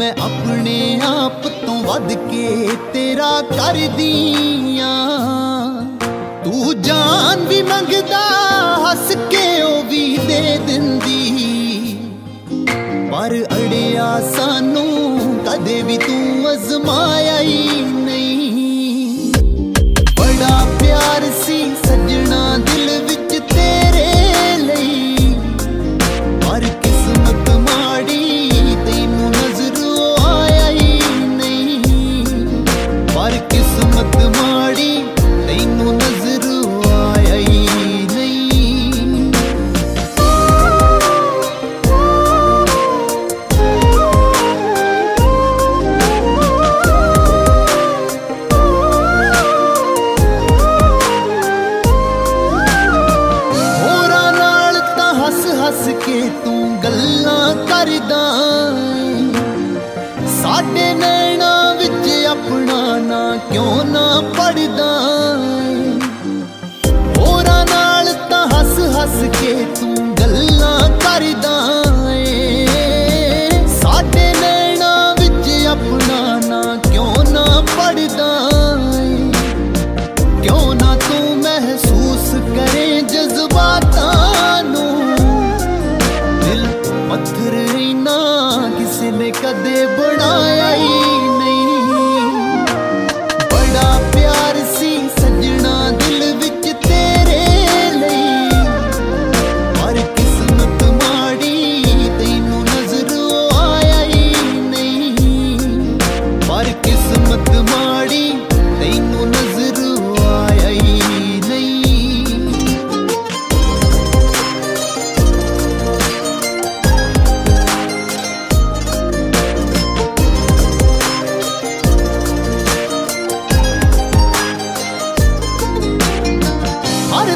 ਮੈਂ ਆਪਣੇ ਆਪ ਤੋਂ ਵੱਧ ਕੇ ਤੇਰਾ ਕਰਦੀ ਆ ਤੂੰ ਜਾਨ ਵੀ ਮੰਗਦਾ, ਹੱਸ ਕੇ ਉਹ ਵੀ ਦੇ ਦਿੰਦੀ। ਪਰ ਅੜਿਆ ਸਾਨੂੰ ਕਦੇ ਵੀ ਤੂੰ ਅਜ਼ਮਾਇਆ ਨਾ ਕਿਉਂ ਨਾ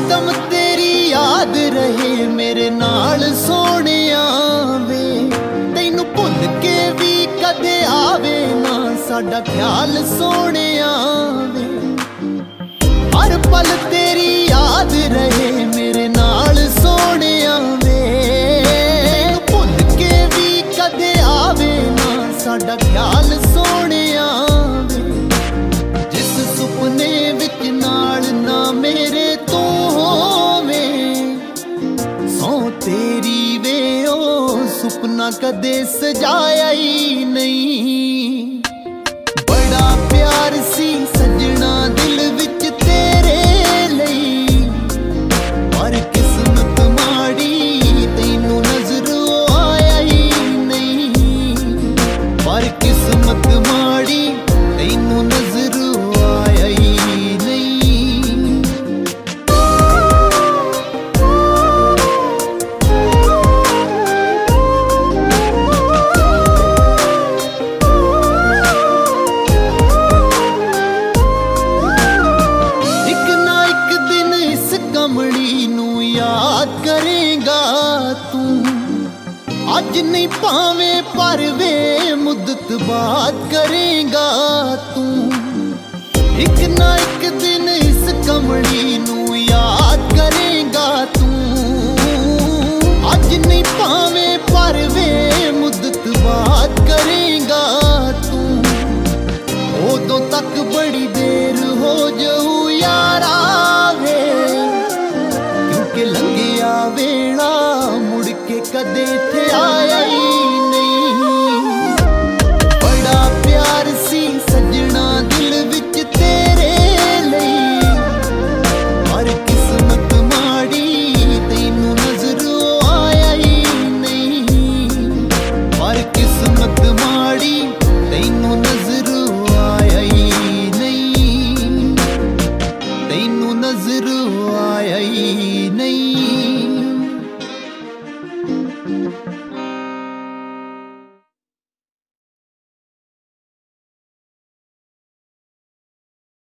ਹਰਦਮ ਤੇਰੀ ਯਾਦ ਰਹੇ ਮੇਰੇ ਨਾਲ ਸੋਹਣਿਆ ਵੇ। ਤੈਨੂੰ ਭੁੱਲ ਕੇ ਵੀ ਕਦੇ ਆਵੇ ਨਾ ਸਾਡਾ ਖਿਆਲ ਸੋਹਣਿਆ ਵੇ। ਹਰ ਪਲ ਤੇਰੀ ਯਾਦ ਰਹੇ ਸੁਪਨਾ ਕਦੇ ਸਜਾਇਆ ਹੀ ਨਹੀਂ। ਬੜਾ ਪਿਆਰ ਸੀ ਸਜਣਾ ਦਿਲ ਵਿੱਚ ਤੇਰੇ ਲਈ। ਪਰ ਕਿਸਮਤ ਮਾੜੀ ਤੈਨੂੰ ਨਜ਼ਰ ਆਇਆ ਹੀ ਨਹੀਂ। ਪਰ ਕਿਸਮਤ ਮਾੜੀ ਤੈਨੂੰ ਨਜ਼ਰ ਕਰੇਗਾ ਤੂੰ। ਅੱਜ ਨਹੀਂ ਭਾਵੇਂ ਪਰ ਵੇ ਮੁੱਦਤ ਬਾਤ ਕਰੇਗਾ ਤੂੰ। ਇੱਕ ਨਾ ਇੱਕ ਦਿਨ ਇਸ ਕਮੜੀ ਨੂੰ